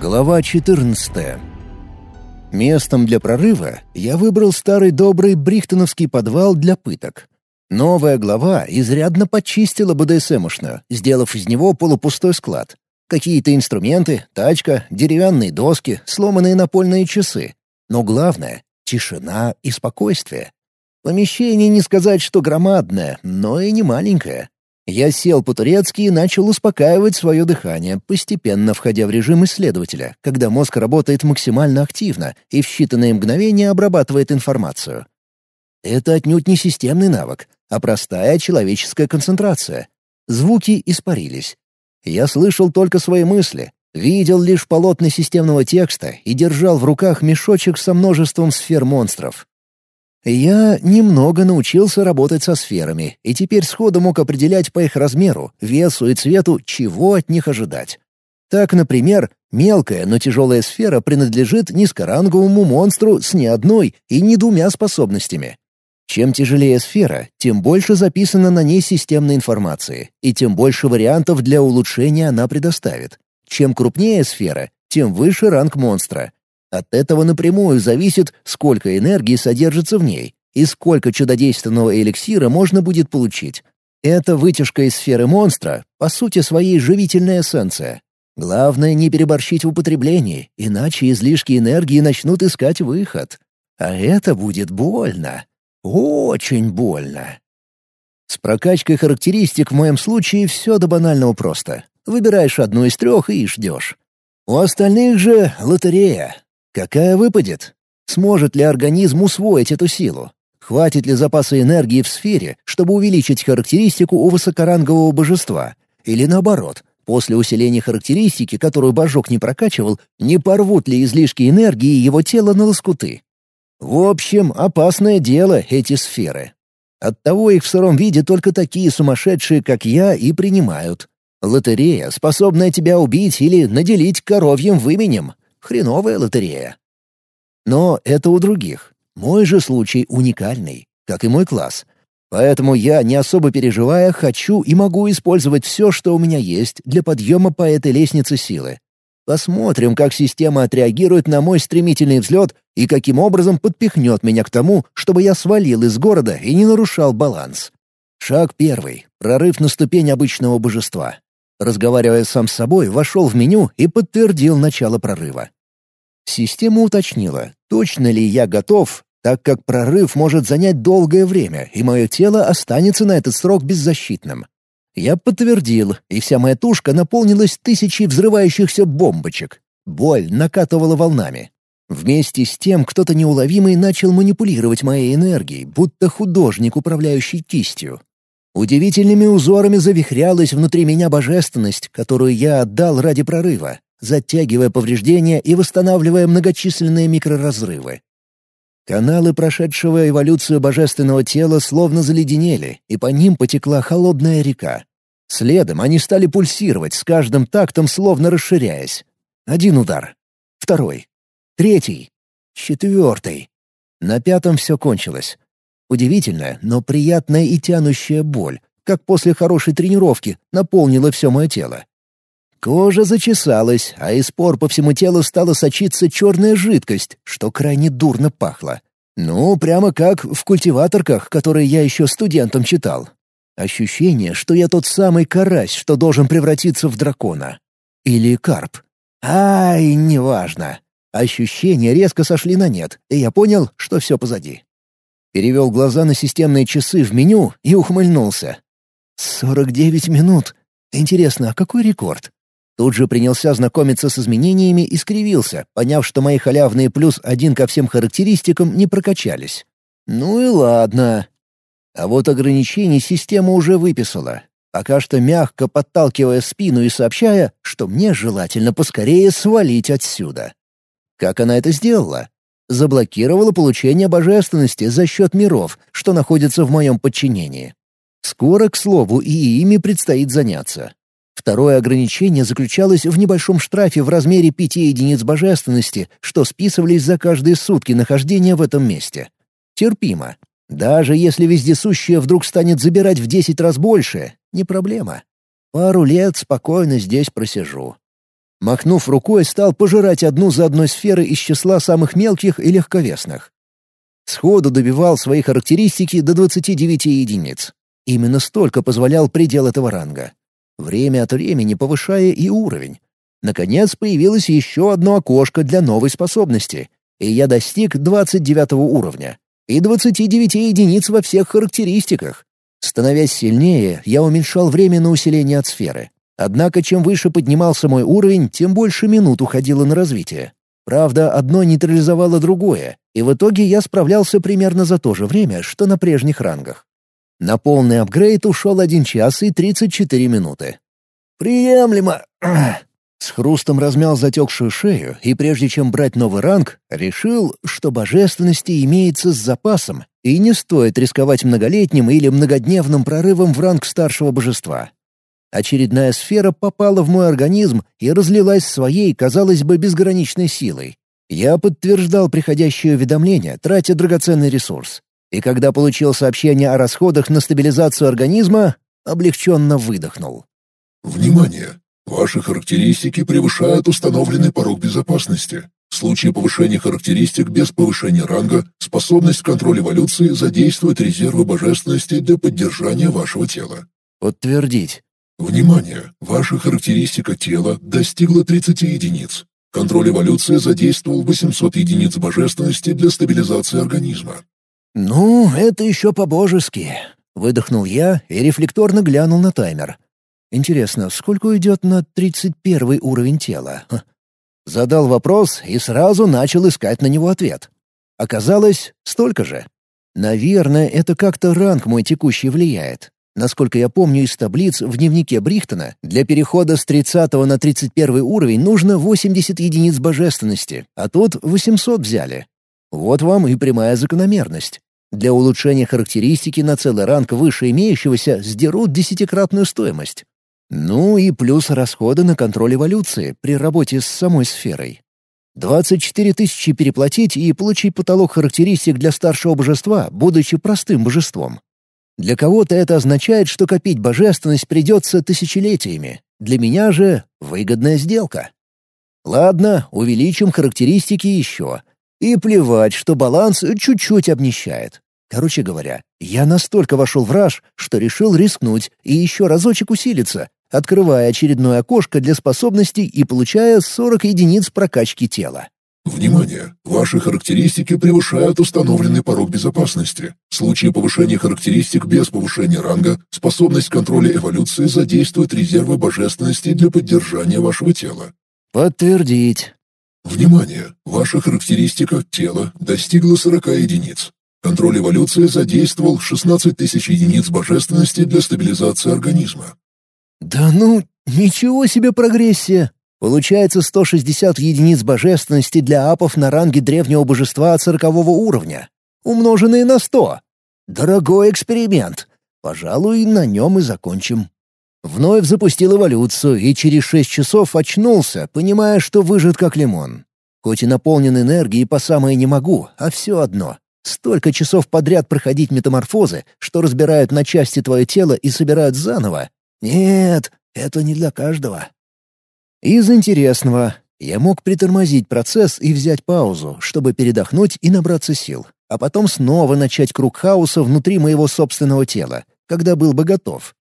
Глава 14. Местом для прорыва я выбрал старый добрый брихтоновский подвал для пыток. Новая глава изрядно почистила БДСМошную, сделав из него полупустой склад. Какие-то инструменты, тачка, деревянные доски, сломанные напольные часы. Но главное — тишина и спокойствие. Помещение не сказать, что громадное, но и не маленькое. Я сел по-турецки и начал успокаивать свое дыхание, постепенно входя в режим исследователя, когда мозг работает максимально активно и в считанные мгновения обрабатывает информацию. Это отнюдь не системный навык, а простая человеческая концентрация. Звуки испарились. Я слышал только свои мысли, видел лишь полотна системного текста и держал в руках мешочек со множеством сфер монстров. Я немного научился работать со сферами, и теперь сходу мог определять по их размеру, весу и цвету, чего от них ожидать. Так, например, мелкая, но тяжелая сфера принадлежит низкоранговому монстру с не одной и не двумя способностями. Чем тяжелее сфера, тем больше записано на ней системной информации, и тем больше вариантов для улучшения она предоставит. Чем крупнее сфера, тем выше ранг монстра, от этого напрямую зависит, сколько энергии содержится в ней и сколько чудодейственного эликсира можно будет получить. Это вытяжка из сферы монстра, по сути своей живительная эссенция. Главное не переборщить в употреблении, иначе излишки энергии начнут искать выход. А это будет больно. Очень больно. С прокачкой характеристик в моем случае все до банального просто. Выбираешь одну из трех и ждешь. У остальных же лотерея. Какая выпадет? Сможет ли организм усвоить эту силу? Хватит ли запаса энергии в сфере, чтобы увеличить характеристику у высокорангового божества? Или наоборот, после усиления характеристики, которую божок не прокачивал, не порвут ли излишки энергии его тела на лоскуты? В общем, опасное дело эти сферы. Оттого их в сыром виде только такие сумасшедшие, как я, и принимают. Лотерея, способная тебя убить или наделить коровьим выменем. Хреновая лотерея. Но это у других. Мой же случай уникальный, как и мой класс. Поэтому я, не особо переживая, хочу и могу использовать все, что у меня есть, для подъема по этой лестнице силы. Посмотрим, как система отреагирует на мой стремительный взлет и каким образом подпихнет меня к тому, чтобы я свалил из города и не нарушал баланс. Шаг первый — прорыв на ступень обычного божества. Разговаривая сам с собой, вошел в меню и подтвердил начало прорыва. Система уточнила, точно ли я готов, так как прорыв может занять долгое время, и мое тело останется на этот срок беззащитным. Я подтвердил, и вся моя тушка наполнилась тысячей взрывающихся бомбочек. Боль накатывала волнами. Вместе с тем кто-то неуловимый начал манипулировать моей энергией, будто художник, управляющий кистью. Удивительными узорами завихрялась внутри меня божественность, которую я отдал ради прорыва, затягивая повреждения и восстанавливая многочисленные микроразрывы. Каналы прошедшего эволюцию божественного тела словно заледенели, и по ним потекла холодная река. Следом они стали пульсировать, с каждым тактом словно расширяясь. Один удар. Второй. Третий. Четвертый. На пятом все кончилось. Удивительная, но приятная и тянущая боль, как после хорошей тренировки, наполнила все мое тело. Кожа зачесалась, а из пор по всему телу стала сочиться черная жидкость, что крайне дурно пахло. Ну, прямо как в культиваторках, которые я еще студентом читал. Ощущение, что я тот самый карась, что должен превратиться в дракона. Или карп. Ай, неважно. Ощущения резко сошли на нет, и я понял, что все позади. Перевел глаза на системные часы в меню и ухмыльнулся. «Сорок девять минут. Интересно, а какой рекорд?» Тут же принялся знакомиться с изменениями и скривился, поняв, что мои халявные плюс один ко всем характеристикам не прокачались. «Ну и ладно». А вот ограничений система уже выписала, пока что мягко подталкивая спину и сообщая, что мне желательно поскорее свалить отсюда. Как она это сделала? Заблокировала получение божественности за счет миров, что находятся в моем подчинении. Скоро, к слову, и ими предстоит заняться. Второе ограничение заключалось в небольшом штрафе в размере пяти единиц божественности, что списывались за каждые сутки нахождения в этом месте. Терпимо. Даже если вездесущее вдруг станет забирать в десять раз больше, не проблема. Пару лет спокойно здесь просижу. Махнув рукой, стал пожирать одну за одной сферы из числа самых мелких и легковесных. Сходу добивал свои характеристики до 29 единиц. Именно столько позволял предел этого ранга. Время от времени повышая и уровень. Наконец появилось еще одно окошко для новой способности, и я достиг 29 уровня и 29 единиц во всех характеристиках. Становясь сильнее, я уменьшал время на усиление от сферы. Однако чем выше поднимался мой уровень, тем больше минут уходило на развитие. Правда, одно нейтрализовало другое, и в итоге я справлялся примерно за то же время, что на прежних рангах. На полный апгрейд ушел 1 час и 34 минуты. «Приемлемо!» С хрустом размял затекшую шею и прежде чем брать новый ранг, решил, что божественности имеется с запасом и не стоит рисковать многолетним или многодневным прорывом в ранг старшего божества. Очередная сфера попала в мой организм и разлилась своей, казалось бы, безграничной силой. Я подтверждал приходящее уведомление, тратя драгоценный ресурс. И когда получил сообщение о расходах на стабилизацию организма, облегченно выдохнул. «Внимание! Ваши характеристики превышают установленный порог безопасности. В случае повышения характеристик без повышения ранга, способность контроля эволюции задействует резервы божественности для поддержания вашего тела. Подтвердить. Внимание! Ваша характеристика тела достигла 30 единиц. Контроль эволюции задействовал 800 единиц божественности для стабилизации организма. «Ну, это еще по-божески», — выдохнул я и рефлекторно глянул на таймер. Интересно, сколько уйдет на 31 уровень тела? Задал вопрос и сразу начал искать на него ответ. Оказалось, столько же. Наверное, это как-то ранг мой текущий влияет. Насколько я помню из таблиц в дневнике Брихтона, для перехода с 30 на 31 уровень нужно 80 единиц божественности, а тут 800 взяли. Вот вам и прямая закономерность. Для улучшения характеристики на целый ранг выше имеющегося сдерут десятикратную стоимость. Ну и плюс расходы на контроль эволюции при работе с самой сферой. 24 тысячи переплатить и получить потолок характеристик для старшего божества, будучи простым божеством. Для кого-то это означает, что копить божественность придется тысячелетиями. Для меня же выгодная сделка. Ладно, увеличим характеристики еще. И плевать, что баланс чуть-чуть обнищает. Короче говоря, я настолько вошел в раж, что решил рискнуть и еще разочек усилиться, открывая очередное окошко для способностей и получая 40 единиц прокачки тела. Внимание! Ваши характеристики превышают установленный порог безопасности. В случае повышения характеристик без повышения ранга, способность контроля эволюции задействует резервы божественности для поддержания вашего тела. Подтвердить. Внимание! Ваша характеристика тела достигла 40 единиц. Контроль эволюции задействовал 16 тысяч единиц божественности для стабилизации организма. «Да ну, ничего себе прогрессия! Получается 160 единиц божественности для апов на ранге древнего божества от 40 уровня, умноженные на 100. Дорогой эксперимент. Пожалуй, на нем и закончим». Вновь запустил эволюцию и через шесть часов очнулся, понимая, что выжат как лимон. Хоть и наполнен энергией по самое не могу, а все одно. Столько часов подряд проходить метаморфозы, что разбирают на части твое тело и собирают заново, нет, это не для каждого. Из интересного. Я мог притормозить процесс и взять паузу, чтобы передохнуть и набраться сил, а потом снова начать круг хаоса внутри моего собственного тела, когда был бы готов.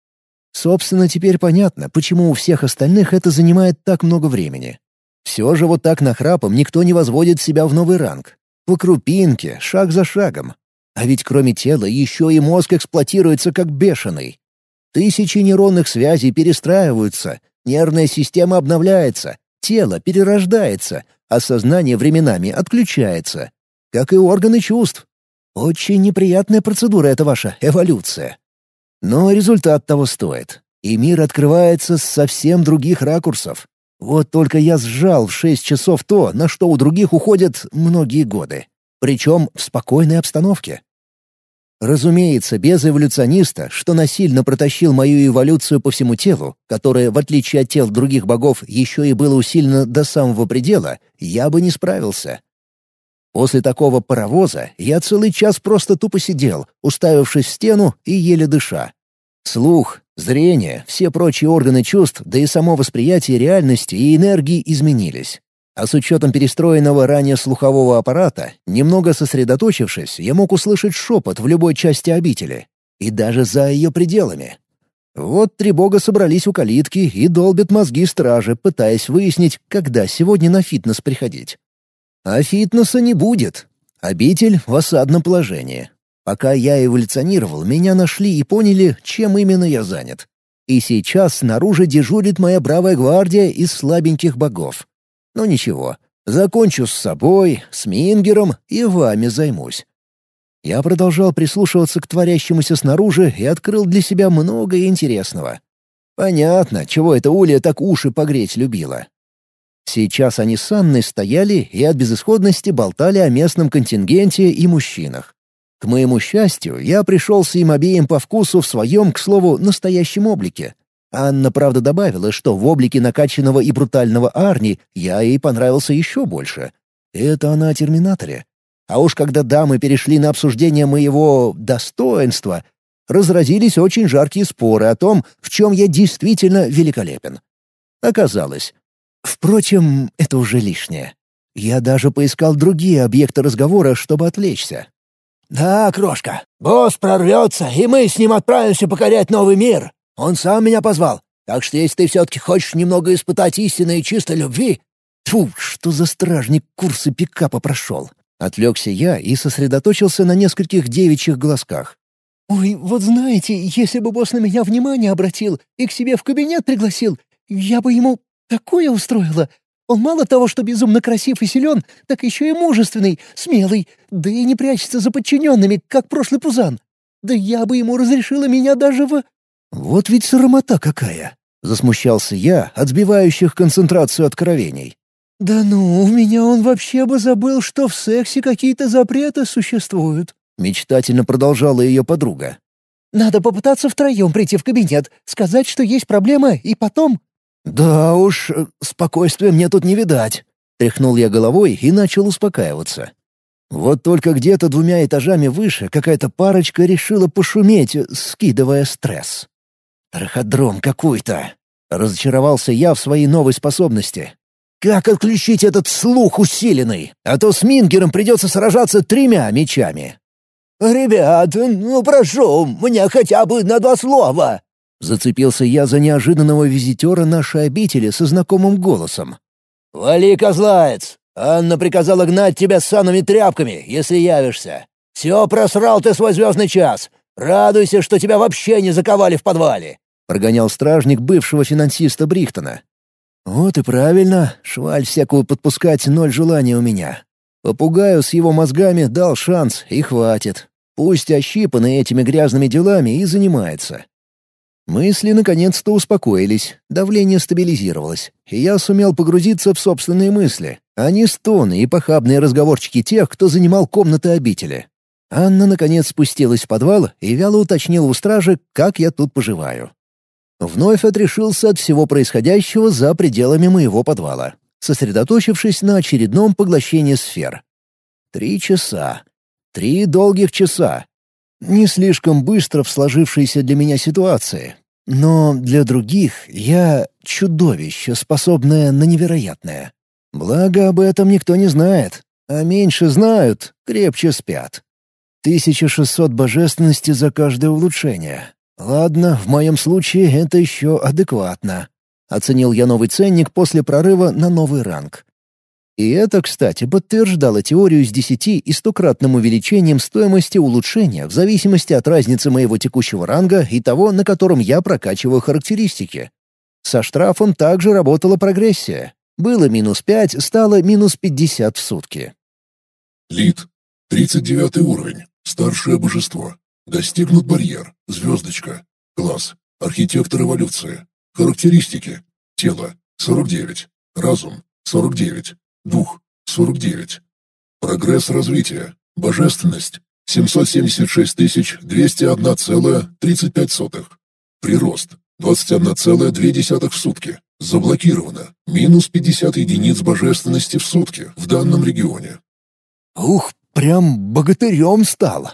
Собственно, теперь понятно, почему у всех остальных это занимает так много времени. Все же вот так нахрапом никто не возводит себя в новый ранг. По крупинке, шаг за шагом. А ведь кроме тела еще и мозг эксплуатируется как бешеный. Тысячи нейронных связей перестраиваются, нервная система обновляется, тело перерождается, а сознание временами отключается. Как и органы чувств. Очень неприятная процедура эта ваша эволюция. Но результат того стоит. И мир открывается с совсем других ракурсов. Вот только я сжал в шесть часов то, на что у других уходят многие годы. Причем в спокойной обстановке. Разумеется, без эволюциониста, что насильно протащил мою эволюцию по всему телу, которое, в отличие от тел других богов, еще и было усилено до самого предела, я бы не справился. После такого паровоза я целый час просто тупо сидел, уставившись в стену и еле дыша. Слух, Зрение, все прочие органы чувств, да и само восприятие реальности и энергии изменились. А с учетом перестроенного ранее слухового аппарата, немного сосредоточившись, я мог услышать шепот в любой части обители. И даже за ее пределами. Вот три бога собрались у калитки и долбят мозги стражи, пытаясь выяснить, когда сегодня на фитнес приходить. А фитнеса не будет. Обитель в осадном положении. Пока я эволюционировал, меня нашли и поняли, чем именно я занят. И сейчас снаружи дежурит моя бравая гвардия из слабеньких богов. Но ничего, закончу с собой, с Мингером и вами займусь. Я продолжал прислушиваться к творящемуся снаружи и открыл для себя много интересного. Понятно, чего эта Улья так уши погреть любила. Сейчас они с Анной стояли и от безысходности болтали о местном контингенте и мужчинах. К моему счастью, я пришелся им обеим по вкусу в своем, к слову, настоящем облике. Анна, правда, добавила, что в облике накачанного и брутального Арни я ей понравился еще больше. Это она о Терминаторе. А уж когда дамы перешли на обсуждение моего достоинства, разразились очень жаркие споры о том, в чем я действительно великолепен. Оказалось. Впрочем, это уже лишнее. Я даже поискал другие объекты разговора, чтобы отвлечься. «Да, крошка, босс прорвется, и мы с ним отправимся покорять новый мир. Он сам меня позвал. Так что если ты все-таки хочешь немного испытать истинной и чистой любви...» Тьфу, что за стражник курсы пикапа прошел. Отвлекся я и сосредоточился на нескольких девичьих глазках. «Ой, вот знаете, если бы босс на меня внимание обратил и к себе в кабинет пригласил, я бы ему такое устроила. Он мало того, что безумно красив и силен, так еще и мужественный, смелый, да и не прячется за подчиненными, как прошлый пузан. Да я бы ему разрешила меня даже в...» «Вот ведь срамота какая!» — засмущался я от сбивающих концентрацию откровений. «Да ну, у меня он вообще бы забыл, что в сексе какие-то запреты существуют», — мечтательно продолжала ее подруга. «Надо попытаться втроем прийти в кабинет, сказать, что есть проблема, и потом...» «Да уж, спокойствия мне тут не видать», — тряхнул я головой и начал успокаиваться. Вот только где-то двумя этажами выше какая-то парочка решила пошуметь, скидывая стресс. «Траходром какой-то!» — разочаровался я в своей новой способности. Как отключить этот слух усиленный? А то с Мингером придется сражаться тремя мечами. «Ребят, ну прошу, мне хотя бы на два слова!» Зацепился я за неожиданного визитера нашей обители со знакомым голосом. «Вали, козлаец! Анна приказала гнать тебя с санными тряпками, если явишься. Все просрал ты свой звездный час. Радуйся, что тебя вообще не заковали в подвале!» Прогонял стражник бывшего финансиста Брихтона. «Вот и правильно, шваль всякую подпускать ноль желания у меня. Попугаю с его мозгами дал шанс, и хватит. Пусть ощипанный этими грязными делами и занимается». Мысли наконец-то успокоились, давление стабилизировалось, и я сумел погрузиться в собственные мысли, а не стоны и похабные разговорчики тех, кто занимал комнаты обители. Анна наконец спустилась в подвал и вяло уточнила у стражи, как я тут поживаю. Вновь отрешился от всего происходящего за пределами моего подвала, сосредоточившись на очередном поглощении сфер. Три часа. Три долгих часа. Не слишком быстро в сложившейся для меня ситуации. Но для других я — чудовище, способное на невероятное. Благо, об этом никто не знает. А меньше знают, крепче спят. 1600 божественности за каждое улучшение. «Ладно, в моем случае это еще адекватно», — оценил я новый ценник после прорыва на новый ранг. И это, кстати, подтверждало теорию с десяти и стократным увеличением стоимости улучшения в зависимости от разницы моего текущего ранга и того, на котором я прокачиваю характеристики. Со штрафом также работала прогрессия. Было минус пять, стало минус пятьдесят в сутки. Лид. 39 уровень. Старшее божество. Достигнут барьер. Звездочка. Класс. Архитектор эволюции. Характеристики. Тело. 49. Разум. 49. Дух. 49. Прогресс развития. Божественность. 776 201,35. Прирост. 21,2 в сутки. Заблокировано. Минус 50 единиц божественности в сутки в данном регионе. Ух, прям богатырем стал.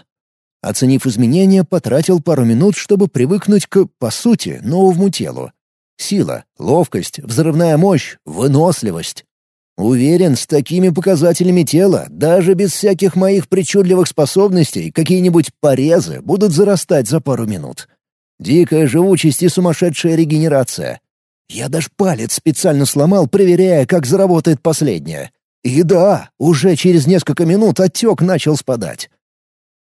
Оценив изменения, потратил пару минут, чтобы привыкнуть к, по сути, новому телу. Сила, ловкость, взрывная мощь, выносливость. Уверен, с такими показателями тела, даже без всяких моих причудливых способностей, какие-нибудь порезы будут зарастать за пару минут. Дикая живучесть и сумасшедшая регенерация. Я даже палец специально сломал, проверяя, как заработает последняя. И да, уже через несколько минут отек начал спадать.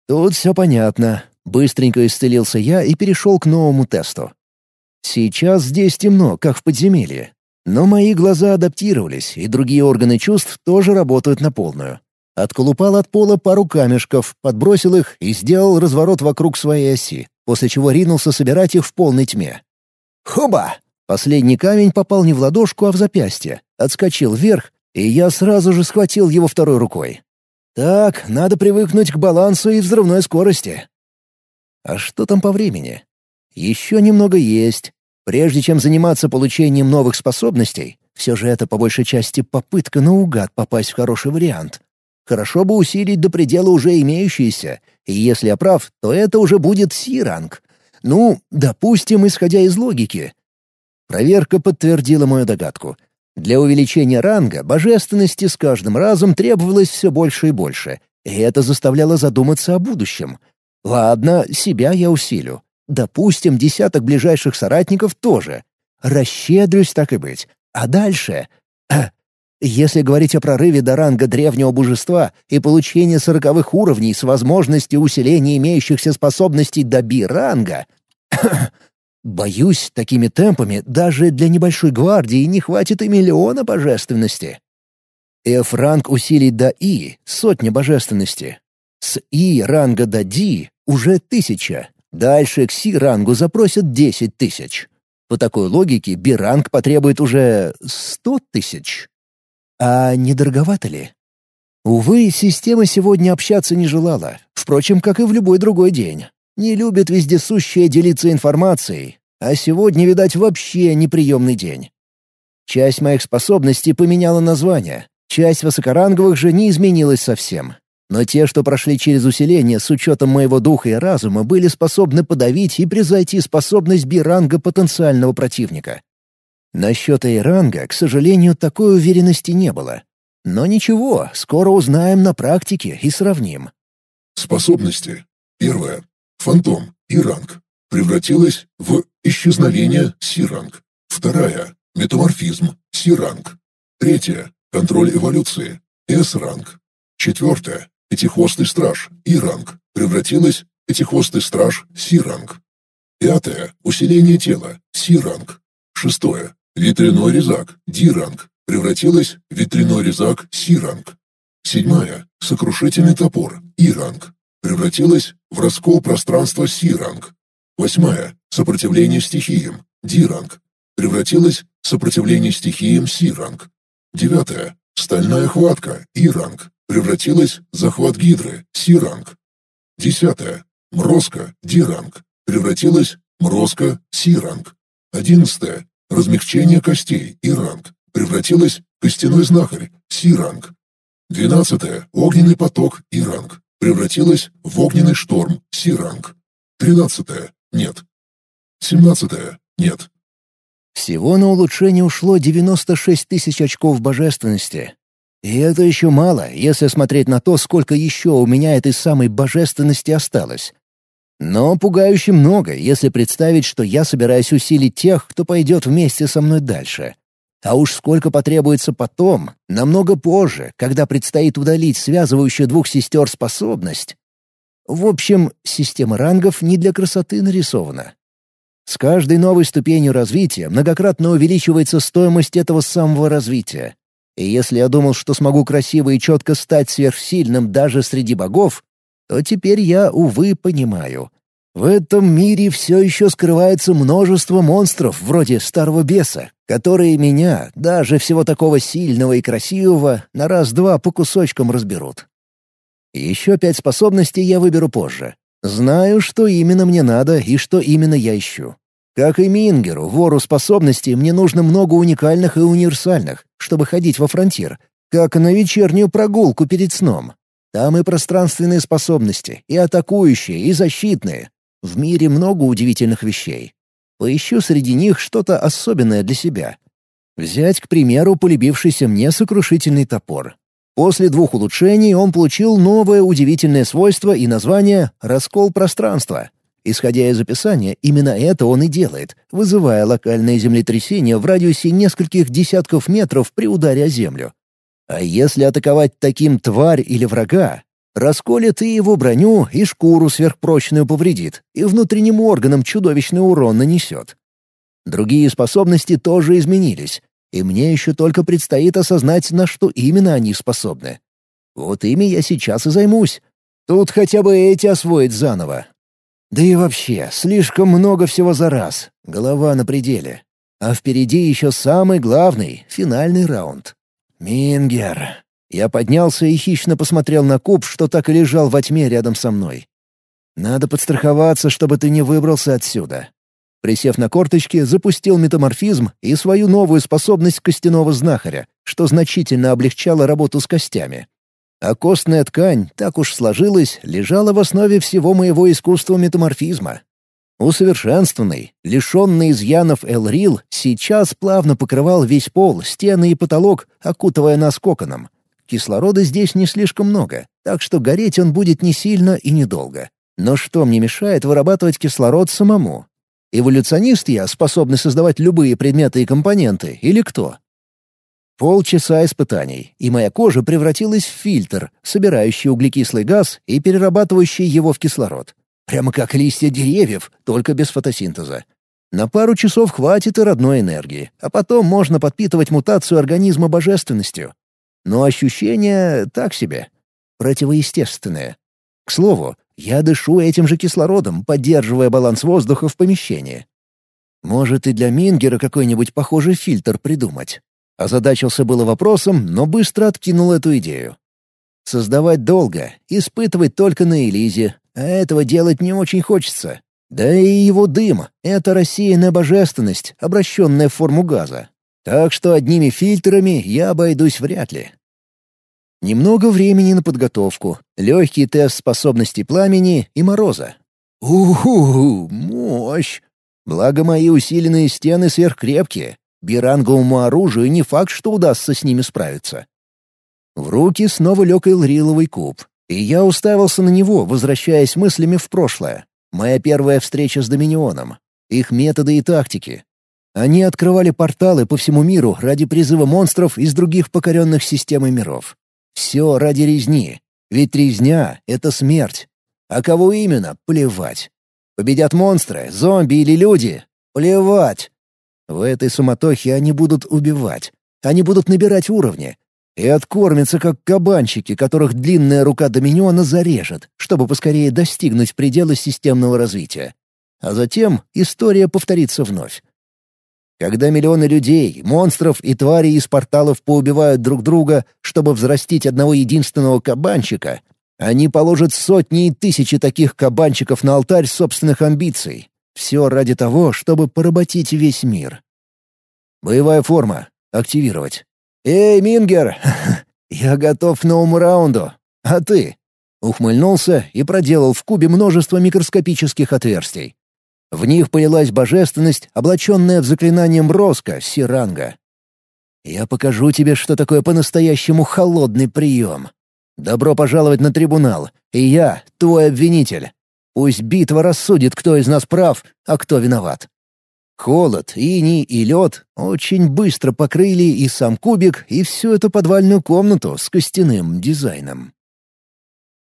Тут все понятно. Быстренько исцелился я и перешел к новому тесту. Сейчас здесь темно, как в подземелье. Но мои глаза адаптировались, и другие органы чувств тоже работают на полную. Отколупал от пола пару камешков, подбросил их и сделал разворот вокруг своей оси, после чего ринулся собирать их в полной тьме. Хоба! Последний камень попал не в ладошку, а в запястье, отскочил вверх, и я сразу же схватил его второй рукой. Так, надо привыкнуть к балансу и взрывной скорости. А что там по времени? Еще немного есть. Прежде чем заниматься получением новых способностей, все же это по большей части попытка наугад попасть в хороший вариант. Хорошо бы усилить до предела уже имеющиеся, и если я прав, то это уже будет Си-ранг. Ну, допустим, исходя из логики. Проверка подтвердила мою догадку — для увеличения ранга божественности с каждым разом требовалось все больше и больше, и это заставляло задуматься о будущем. Ладно, себя я усилю. Допустим, десяток ближайших соратников тоже. Расщедрюсь так и быть. А дальше... Если говорить о прорыве до ранга древнего божества и получении сороковых уровней с возможностью усиления имеющихся способностей до би-ранга, Боюсь, такими темпами даже для небольшой гвардии не хватит и миллиона божественности. F-ранг усилить до И — сотня божественности. С И ранга до D — уже тысяча. Дальше к Си-рангу запросят десять тысяч. По такой логике Би-ранг потребует уже сто тысяч. А не дороговато ли? Увы, система сегодня общаться не желала, впрочем, как и в любой другой день. Не любит вездесущее делиться информацией, а сегодня, видать, вообще неприемный день. Часть моих способностей поменяла название, часть высокоранговых же не изменилась совсем. Но те, что прошли через усиление с учетом моего духа и разума, были способны подавить и превзойти способность биранга потенциального противника. Насчет A-ранга, к сожалению, такой уверенности не было. Но ничего, скоро узнаем на практике и сравним. Способности. Первое. Фантом и ранг превратилась в исчезновение Си-ранг. Вторая — метаморфизм Си-ранг. Третья — контроль эволюции С-ранг. Четвертая — пятихвостый страж И-ранг превратилась в пятихвостый страж Си-ранг. Пятое — усиление тела Си-ранг. Шестое — ветряной резак Ди-ранг превратилась в ветряной резак Си-ранг. Седьмая — сокрушительный топор И-ранг превратилась в раскол пространства Си-ранг. Восьмая — сопротивление стихиям Ди-ранг превратилась в сопротивление стихиям Си-ранг. Девятая — стальная хватка И-ранг превратилась в захват гидры Си-ранг. Десятая — мрозка Ди-ранг превратилась в мрозка Си-ранг. Одиннадцатая — размягчение костей И-ранг превратилась в костяной знахарь Си-ранг. Двенадцатая — огненный поток И-ранг превратилась в огненный шторм Сиранг. Тринадцатая — нет. Семнадцатая — нет. Всего на улучшение ушло 96 тысяч очков божественности. И это еще мало, если смотреть на то, сколько еще у меня этой самой божественности осталось. Но пугающе много, если представить, что я собираюсь усилить тех, кто пойдет вместе со мной дальше. А уж сколько потребуется потом, намного позже, когда предстоит удалить связывающую двух сестер способность. В общем, система рангов не для красоты нарисована. С каждой новой ступенью развития многократно увеличивается стоимость этого самого развития. И если я думал, что смогу красиво и четко стать сверхсильным даже среди богов, то теперь я, увы, понимаю. В этом мире все еще скрывается множество монстров вроде Старого Беса, которые меня, даже всего такого сильного и красивого, на раз-два по кусочкам разберут. Еще пять способностей я выберу позже. Знаю, что именно мне надо и что именно я ищу. Как и Мингеру, вору способностей, мне нужно много уникальных и универсальных, чтобы ходить во фронтир, как на вечернюю прогулку перед сном. Там и пространственные способности, и атакующие, и защитные. В мире много удивительных вещей. Поищу среди них что-то особенное для себя. Взять, к примеру, полюбившийся мне сокрушительный топор. После двух улучшений он получил новое удивительное свойство и название «раскол пространства». Исходя из описания, именно это он и делает, вызывая локальное землетрясение в радиусе нескольких десятков метров при ударе о землю. А если атаковать таким тварь или врага, расколет и его броню, и шкуру сверхпрочную повредит, и внутренним органам чудовищный урон нанесет. Другие способности тоже изменились, и мне еще только предстоит осознать, на что именно они способны. Вот ими я сейчас и займусь. Тут хотя бы эти освоить заново. Да и вообще, слишком много всего за раз, голова на пределе. А впереди еще самый главный, финальный раунд. «Мингер». Я поднялся и хищно посмотрел на куб, что так и лежал во тьме рядом со мной. «Надо подстраховаться, чтобы ты не выбрался отсюда». Присев на корточки, запустил метаморфизм и свою новую способность костяного знахаря, что значительно облегчало работу с костями. А костная ткань, так уж сложилась, лежала в основе всего моего искусства метаморфизма. Усовершенствованный, лишенный изъянов Элрил, сейчас плавно покрывал весь пол, стены и потолок, окутывая нас коконом. Кислорода здесь не слишком много, так что гореть он будет не сильно и недолго. Но что мне мешает вырабатывать кислород самому? Эволюционист я, способный создавать любые предметы и компоненты, или кто? Полчаса испытаний, и моя кожа превратилась в фильтр, собирающий углекислый газ и перерабатывающий его в кислород. Прямо как листья деревьев, только без фотосинтеза. На пару часов хватит и родной энергии, а потом можно подпитывать мутацию организма божественностью. Но ощущения так себе. Противоестественные. К слову, я дышу этим же кислородом, поддерживая баланс воздуха в помещении. Может, и для Мингера какой-нибудь похожий фильтр придумать. Озадачился было вопросом, но быстро откинул эту идею. Создавать долго, испытывать только на Элизе, а этого делать не очень хочется. Да и его дым — это рассеянная божественность, обращенная в форму газа. Так что одними фильтрами я обойдусь вряд ли. Немного времени на подготовку, легкий тест способностей пламени и мороза. Уху, мощь! Благо мои усиленные стены сверхкрепкие. Биранговому оружию не факт, что удастся с ними справиться. В руки снова лег Элриловый куб, и я уставился на него, возвращаясь мыслями в прошлое. Моя первая встреча с Доминионом. Их методы и тактики. Они открывали порталы по всему миру ради призыва монстров из других покоренных системой миров. Все ради резни. Ведь резня — это смерть. А кого именно — плевать. Победят монстры, зомби или люди — плевать. В этой суматохе они будут убивать. Они будут набирать уровни, и откормятся, как кабанчики, которых длинная рука Доминиона зарежет, чтобы поскорее достигнуть предела системного развития. А затем история повторится вновь. Когда миллионы людей, монстров и тварей из порталов поубивают друг друга, чтобы взрастить одного единственного кабанчика, они положат сотни и тысячи таких кабанчиков на алтарь собственных амбиций. Все ради того, чтобы поработить весь мир. Боевая форма. Активировать. «Эй, Мингер, я готов к новому раунду. А ты?» Ухмыльнулся и проделал в кубе множество микроскопических отверстий. В них полилась божественность, облаченная в заклинание Мрозка Сиранга. «Я покажу тебе, что такое по-настоящему холодный прием. Добро пожаловать на трибунал, и я — твой обвинитель. Пусть битва рассудит, кто из нас прав, а кто виноват». Холод, иней и лед очень быстро покрыли и сам кубик, и всю эту подвальную комнату с костяным дизайном.